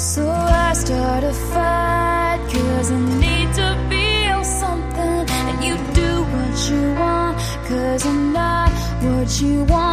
So I start a fight cause I need to feel something. And you do what you want cause I'm not what you want.